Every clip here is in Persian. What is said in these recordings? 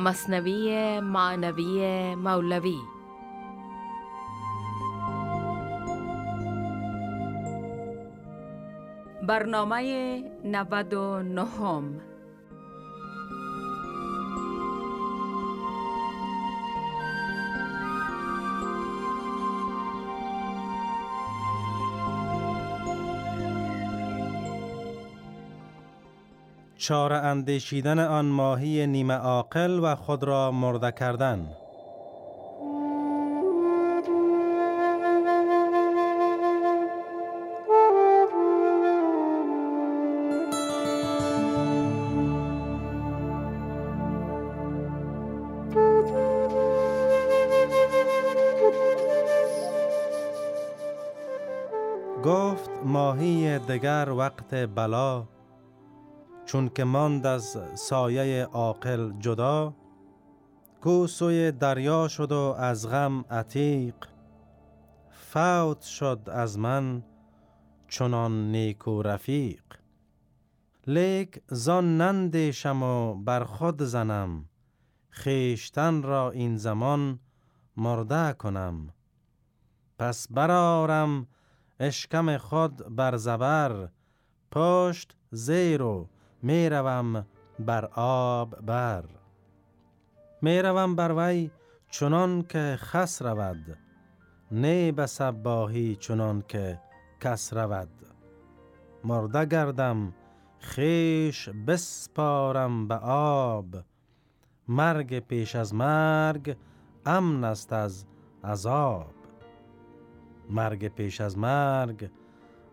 مصنوی معنوی مولوی. برنامه 99 اشاره اندیشیدن آن ماهی نیمه عاقل و خود را مرده کردن. گفت ماهی دگر وقت بلا چون که ماند از سایه عاقل جدا کو سوی دریا شد و از غم عتیق. فوت شد از من چنان نیکو رفیق. لیک زان نندیشم و بر خود زنم خیشتن را این زمان مرده کنم. پس برارم اشکم خود بر زبر پشت زیرو می روم بر آب بر. می روم بر وی چنان که خس رود نه به سباهی چنان که کس رود. مرده گردم خیش بسپارم به آب. مرگ پیش از مرگ امن است از عذاب. مرگ پیش از مرگ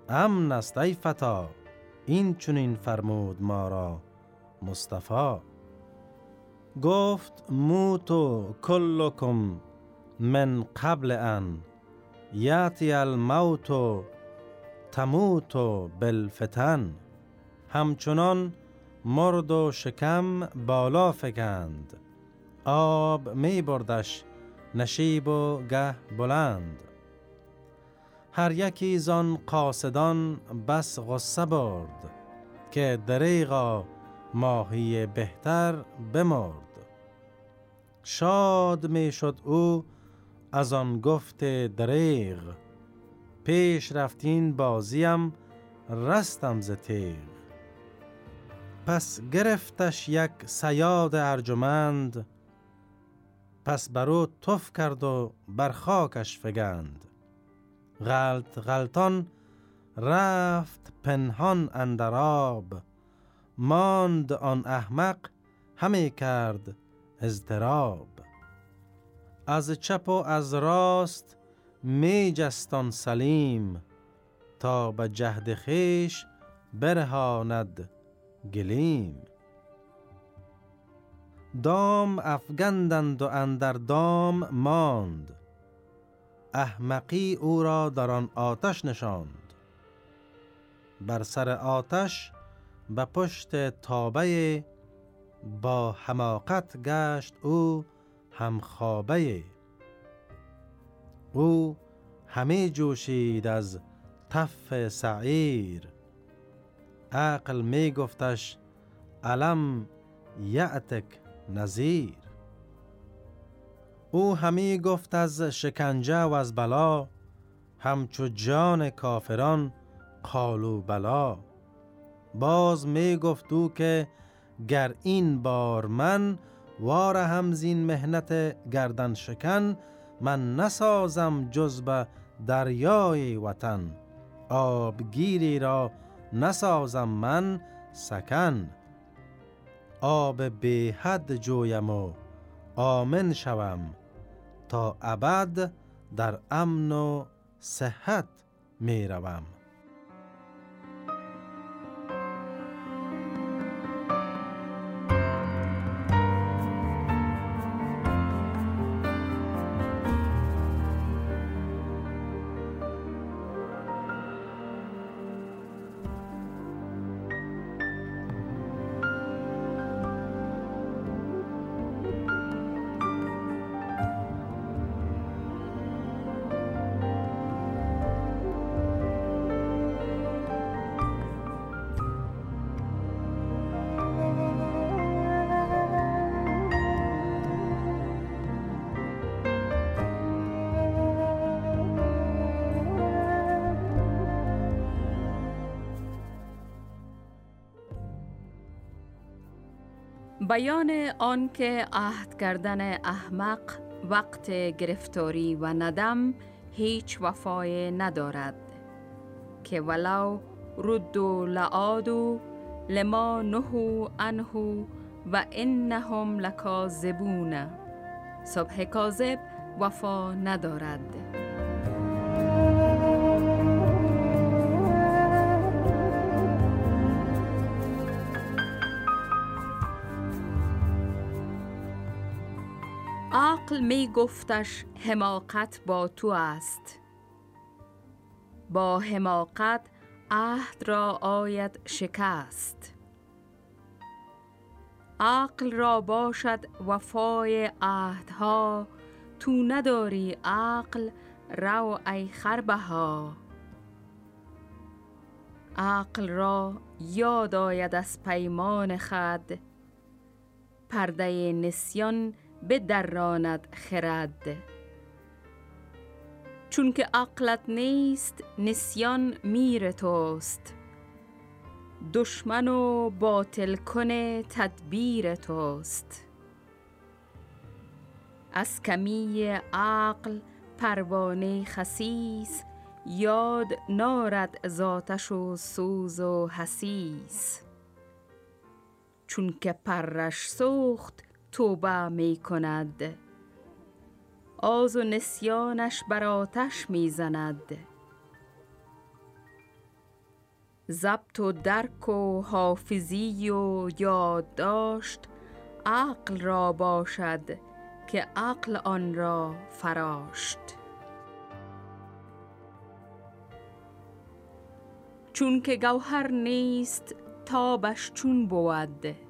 امن است ای فتا این چنین فرمود ما را مصطفی. گفت موتو کلکم من قبل ان یاتی الموت تموت بالفتن. همچنان مرد و شکم بالا فکند. آب می بردش نشیب و گه بلند. هر یکی زان قاصدان بس غصه برد که دریغا ماهی بهتر بمرد. شاد می شد او از آن گفت دریغ پیش رفتین بازیم رستم ز تیغ. پس گرفتش یک سیاد ارجمند پس برو تف کرد و بر خاکش فگند. غلط غلطان رفت پنهان اندر آب. ماند آن احمق همی کرد اضطراب. از چپ و از راست می جستان سلیم تا به جهد خیش برهاند گلیم. دام افگندند و اندر دام ماند احمقی او را در آن آتش نشاند. بر سر آتش به پشت تابه با حماقت گشت او همخوابه. او همه جوشید از تف سعیر. عقل می گفتش علم یعتک نظیر او همی گفت از شکنجه و از بلا همچو جان کافران قالو بلا. باز می گفت او که گر این بار من وار هم زین مهنت گردن شکن من نسازم جز به دریای وطن. آبگیری را نسازم من سکن. آب به حد جویم و آمن شوم. تا ابد در امن و صحت می روم بیان آن که عهد کردن احمق وقت گرفتاری و ندم هیچ وفای ندارد که ولو رد و لعادو لما نهو انهو و انهم لکاذبون. صبح کاذب وفا ندارد. عقل می گفتش حماقت با تو است. با حماقت عهد را آید شکست. عقل را باشد وفای عهدها تو نداری عقل رو ای خربه ها عقل را یاد آید از پیمان خد پرده نسیان بدراند خرد. چون که عقلت نیست نسیان میر توست. دشمن و باطل کنه تدبیر توست. از کمی عقل پروانه خسیس یاد نارد ذاتش و سوز و حسیس. چون که پرش سوخت توبه می کند. آز و نسیانش بر آتش می زند. ضبط و درک و حافظی و یادداشت عقل را باشد که عقل آن را فراشت. چون که گوهر نیست تابش چون بود.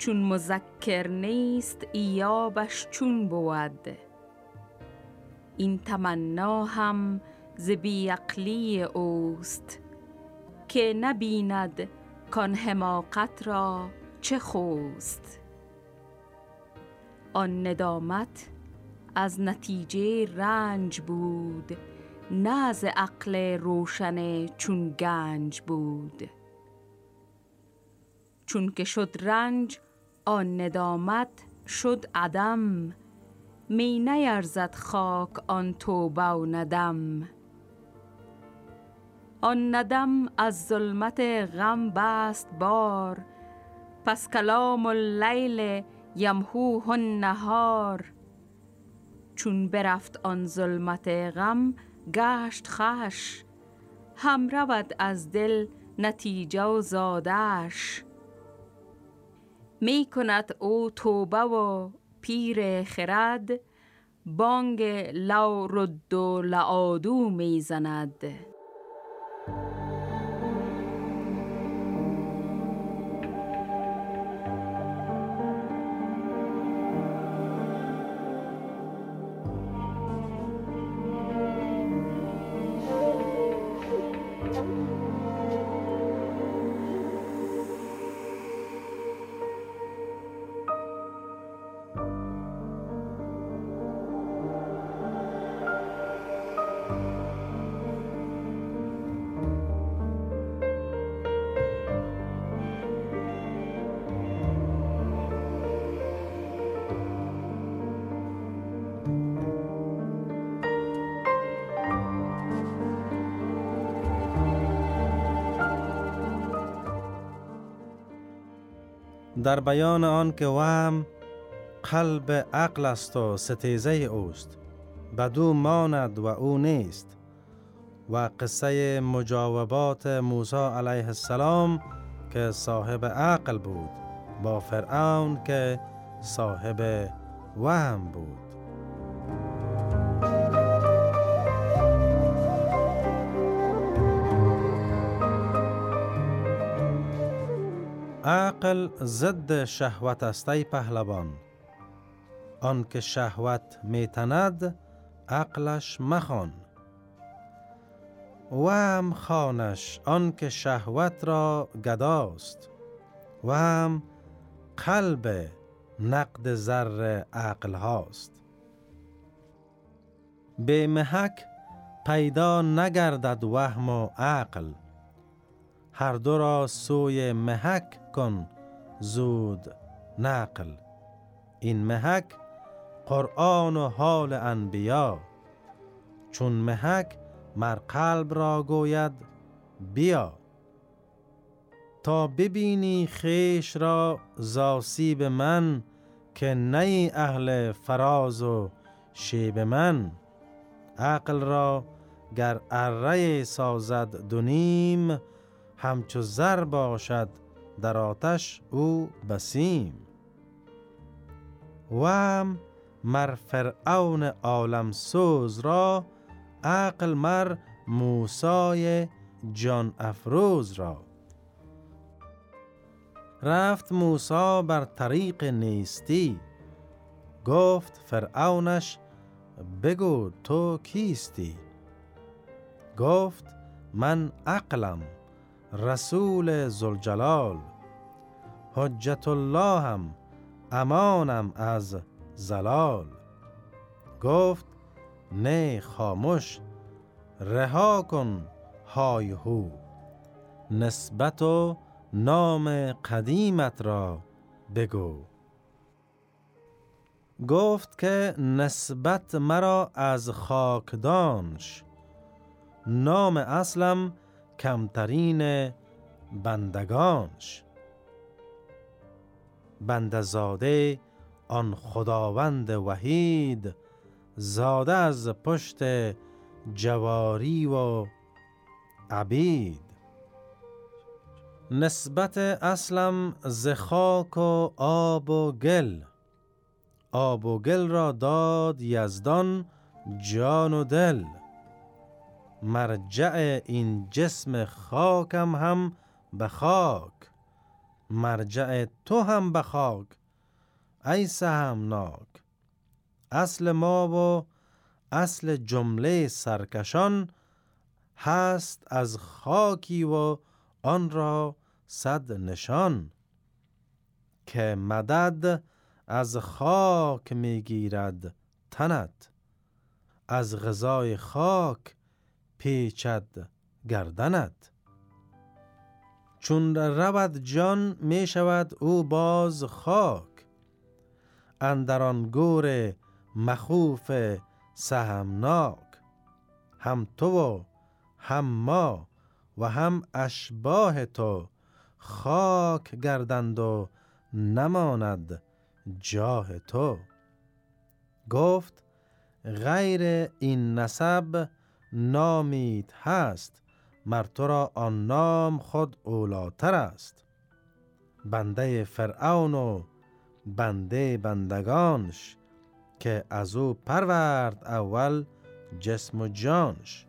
چون مذکر نیست ایابش چون بود. این تمنا هم ز بیعقلی اوست که نبیند کان حماقت را چه خوست. آن ندامت از نتیجه رنج بود نه از عقل روشن چون گنج بود. چون که شد رنج آن ندامت شد عدم. می نیرزد خاک آن توبه و ندم. آن ندم از ظلمت غم بست بار. پس کلام اللیل یمهوه النهار. چون برفت آن ظلمت غم گشت خش هم رود از دل نتیجه و زادش. می کند او توبه و پیر خرد بانگ لو رد و لعادو می زند در بیان آن که وهم قلب عقل است و ستیزه اوست. بدو ماند و او نیست. و قصه مجاوبات موسی علیه السلام که صاحب عقل بود با فرعون که صاحب وهم بود. عقل ضد شهوت است ای پهلوان. آنکه شهوت میتند عقلش مخوان. هم خانش آنکه شهوت را گداست. و هم قلب نقد زر عقل هاست. به محک پیدا نگردد وهم و عقل. هر دو را سوی محک کن زود نقل. این محک قرآن و حال انبیا. چون محک مر قلب را گوید بیا. تا ببینی خیش را زاسیب من که نی اهل فراز و شیب من. عقل را گر اره سازد دونیم همچو زر باشد در آتش او بسیم. و مر فرعون عالم سوز را عقل مر موسای جان افروز را. رفت موسا بر طریق نیستی. گفت فرعونش بگو تو کیستی؟ گفت من عقلم. رسول زلجلال حجت اللهم امانم از زلال. گفت نه خاموش رها کن های هو. نسبت و نام قدیمت را بگو. گفت که نسبت مرا از خاکدانش. نام اصلم کمترین بندگانش. بندزاده آن خداوند وحید زاده از پشت جواری و عبید. نسبت اصلم زخاک و آب و گل. آب و گل را داد یزدان جان و دل. مرجع این جسم خاکم هم به خاک. مرجع تو هم به خاک ای سهمناک. اصل ما و اصل جمله سرکشان هست از خاکی و آن را صد نشان. که مدد از خاک می‌گیرد تنت از غذای خاک پیچد گردنت. چون رود جان می شود او باز خاک. اندران گور مخوف سهمناک. هم تو و هم ما و هم اشباه تو خاک گردند و نماند جاه تو. گفت غیر این نسب نامید هست مر تو را آن نام خود اولاتر است. بنده فرعون و بنده بندگانش که از او پرورد اول جسم و جانش.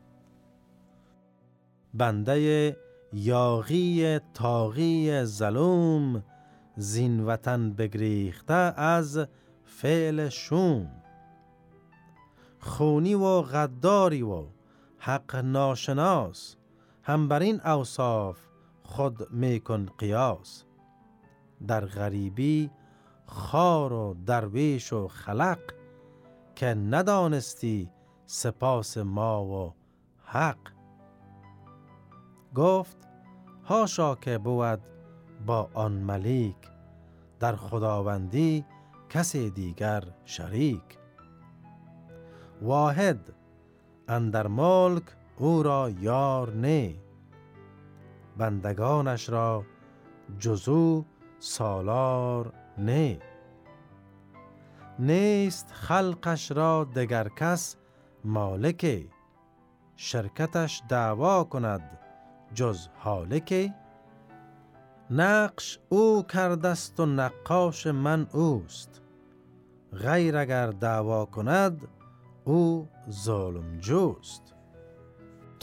بنده یاغی تاغی ظلوم زین وطن بگریخته از فعل شوم. خونی و غداری و حق ناشناس هم بر این اوصاف خود میکن قیاس. در غریبی خار و درویش و خلق که ندانستی سپاس ما و حق. گفت هاشا که بود با آن ملیک در خداوندی کسی دیگر شریک. واحد اندر ملک او را یار نه. بندگانش را جزو سالار نه. نیست خلقش را دگر کس مالک شرکتش دعوا کند جز حالک نقش او کردست و نقاش من اوست. غیر اگر دعوا کند او ظالم جوست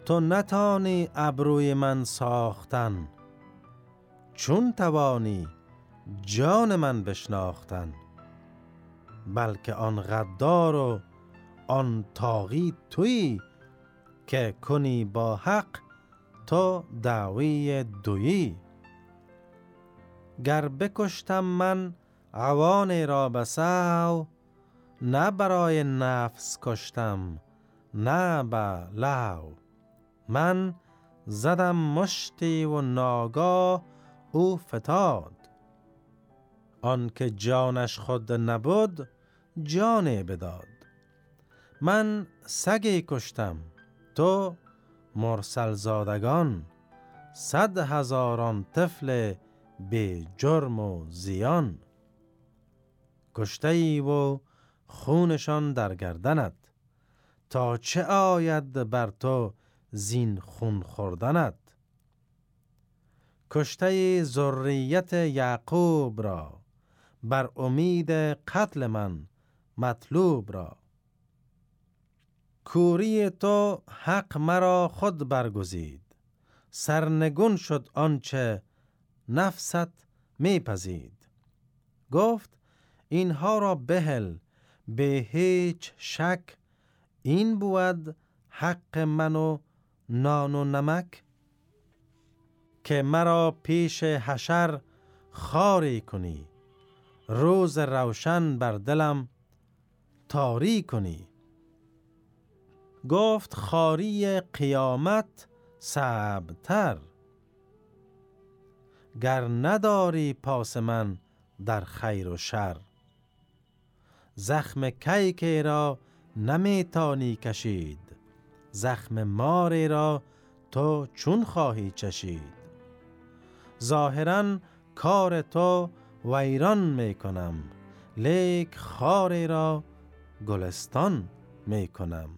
تو نتانی ابروی من ساختن چون توانی جان من بشناختن بلکه آن غدار و آن تاغی تویی که کنی با حق تو دعوی دویی. گر بکشتم من عوان را بساو نه برای نفس کشتم نه به لو من زدم مشتی و ناگاه او فتاد. آن که جانش خود نبود جان بداد. من سگی کشتم تو مرسل زادگان. صد هزاران طفل به جرم و زیان. کشته ای و خونشان در گردنت. تا چه آید بر تو زین خون خوردنت؟ کشته ذریت یعقوب را بر امید قتل من مطلوب را. کوری تو حق مرا خود برگزید. سرنگون شد آنچه نفست میپذید گفت اینها را بهل به هیچ شک این بود حق من و نان و نمک که مرا پیش حشر خاری کنی روز روشن بر دلم تاری کنی. گفت خاری قیامت سبتر گر نداری پاس من در خیر و شر زخم کیکی را نمیتانی کشید. زخم ماری را تو چون خواهی چشید. ظاهرا کار تو ویران می‌کنم. لیک خاری را گلستان می‌کنم.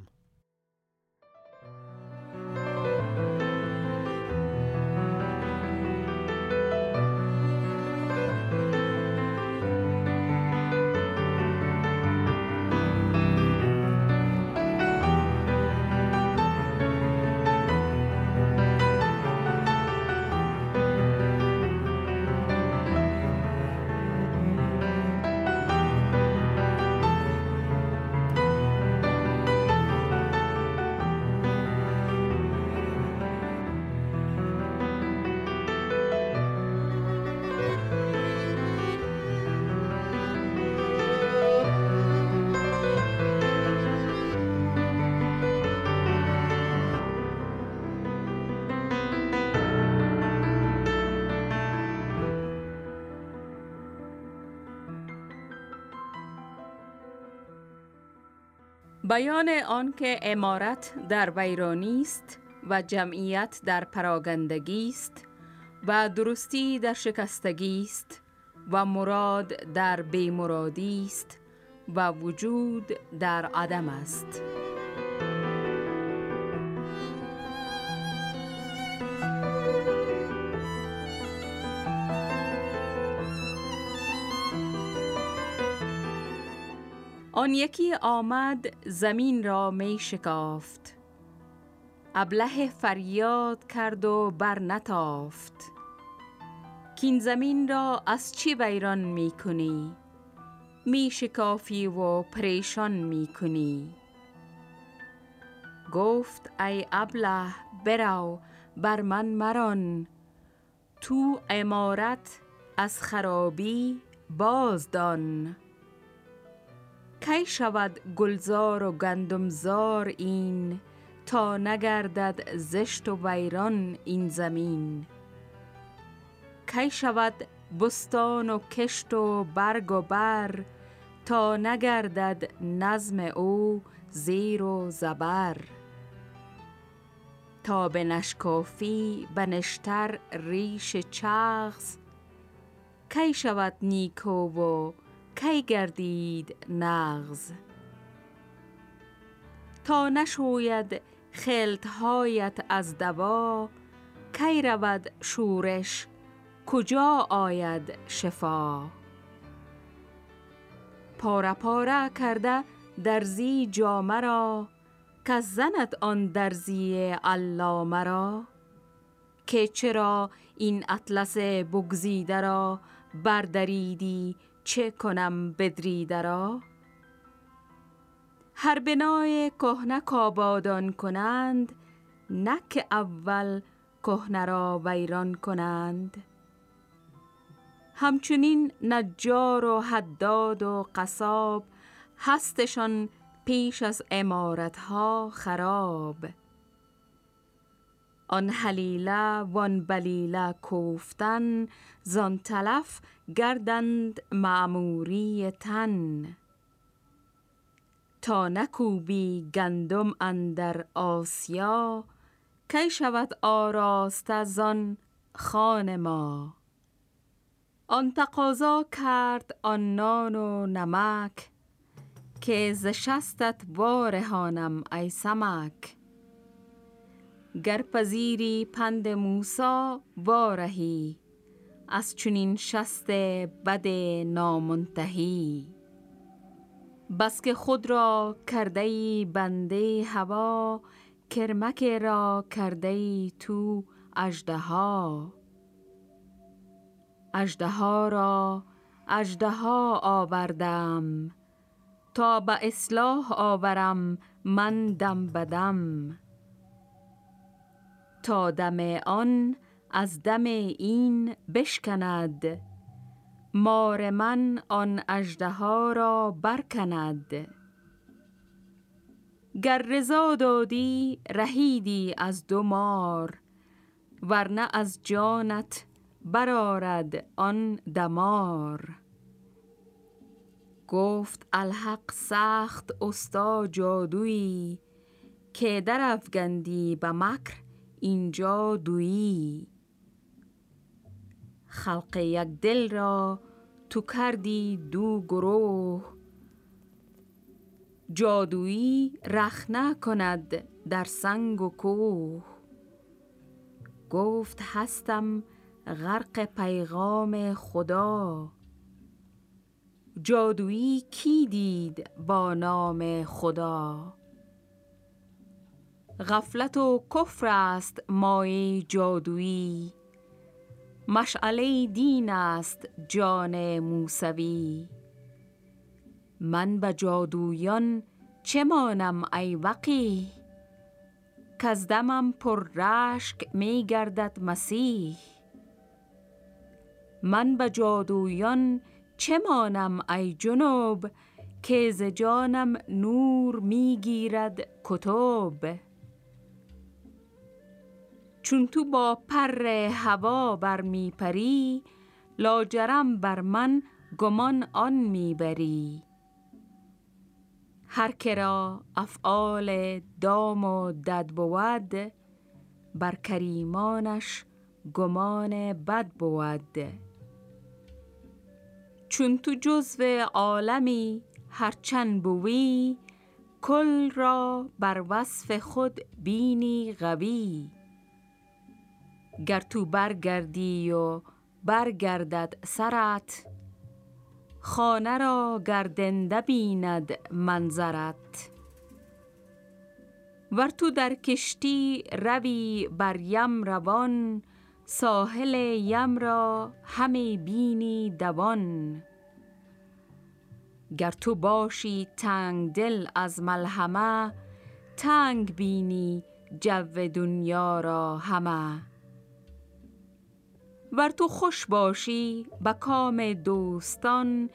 بیان آنکه امارت در ویرانی است و جمعیت در پراگندگی است و درستی در شکستگی است و مراد در بیمرادی است و وجود در عدم است. آن یکی آمد زمین را می شکافت. ابله فریاد کرد و بر نتافت. کین زمین را از چی ویران می کنی؟ می شکافی و پریشان می کنی؟ گفت ای ابله برو بر من مران. تو امارت از خرابی بازدان. کی شود گلزار و گندمزار این تا نگردد زشت و ویران این زمین؟ کی شود بستان و کشت و برگ و بر تا نگردد نظم او زیر و زبر؟ تا به نشکافی بنشتر ریش چغز کی شود نیکو و کی گردید نغز تا نشوید خلطهایت از دوا کی رود شورش؟ کجا آید شفا؟ پاره پاره کرده درزی جامه را که زند آن درزی علامه را که چرا این اطلس بگزیده را بردریدی چه کنم بدری درا هر بنای کهنه کابادان کنند نه که اول کهنه را ویران کنند. همچنین نجار و حداد و قصاب هستشان پیش از امارتها خراب. آن حلیله وان بلیله کوفتن زان تلف گردند معموری تن. تا نکوبی گندم اندر آسیا کی شود آراسته زان خان ما. آن تقاضا کرد آن نان و نمک که ز شستت وارهانم ای سمک. گر پذیری پند موسا وارهی. از چنین شست بد نامنتهی. بس که خود را کرده بنده هوا کرمک را کرده تو اژدها. اژدها را اژدها آوردم تا به اصلاح آورم من دم بدم تا دم آن از دم این بشکند. مار من آن اژدها را برکند. گر رضا دادی رهیدی از دو مار ورنه از جانت برارد آن دمار. گفت الحق سخت استا جادویی که در افگندی به مکر اینجا دویی. خلق یک دل را تو کردی دو گروه. جادویی رخ کند در سنگ و کوه. گفت هستم غرق پیغام خدا. جادویی کی دید با نام خدا؟ غفلت و کفر است مای جادویی. مشعله دین است جان موسوی. من به جادویان چه مانم ای وقی؟ کز دمم پر رشک می گردد مسیح. من به جادویان چه مانم ای جنوب که ز جانم نور می‌گیرد کتب؟ چون تو با پر هوا بر می پری لاجرم بر من گمان آن می‌بری. هر کرا افعال دام و دد بود بر کریمانش گمان بد بود. چون تو جزو عالمی هرچند بوی کل را بر وصف خود بینی قوی. گر تو برگردی و برگردد سرت خانه را گردنده بیند منظرت. ور تو در کشتی روی بر یم روان ساحل یم را همی بینی دوان. گر تو باشی تنگ دل از ملهمه تنگ بینی جو دنیا را همه. ور تو خوش باشی به کام دوستان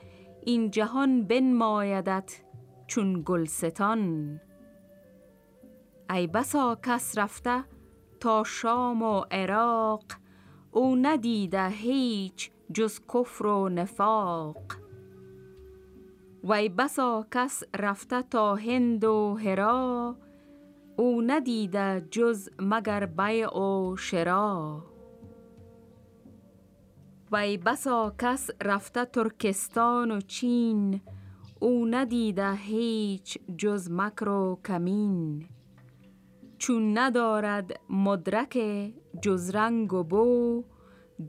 این جهان بنمایدت چون گلستان. ای بسا کس رفته تا شام و عراق او ندیده هیچ جز کفر و نفاق. وی بسا کس رفته تا هند و هرا او ندیده جز مگر بیع و شرا. وی بسا کس رفته ترکستان و چین او ندیده هیچ جز مکر و کمین. چون ندارد مدرک جز رنگ و بو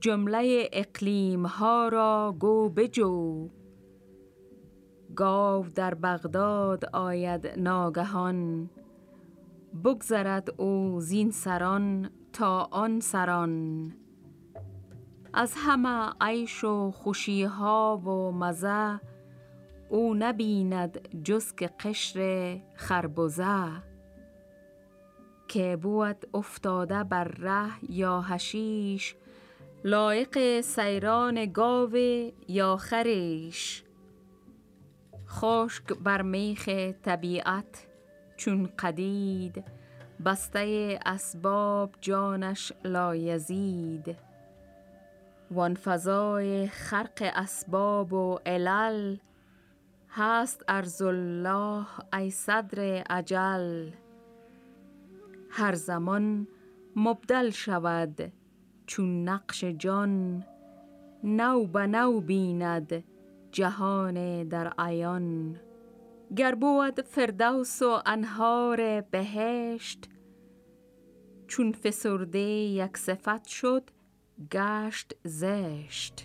جمله اقلیم ها را گو بجو. گاو در بغداد آید ناگهان بگذرد او زین سران تا آن سران. از همه عیش و خوشی ها و مزه او نبیند جز که قشر خربزه. که بود افتاده بر ره یا هشیش لایق سیران گاو یا خریش. خشک بر میخ طبیعت چون قدید بسته اسباب جانش لایزید. وان فضای خرق اسباب و علل هست ارز الله ای صدر عجل هر زمان مبدل شود چون نقش جان نو به نو بیند جهان در عیان. گر بود فردوس و انهار بهشت چون فسرده یک صفت شد گشت زشت.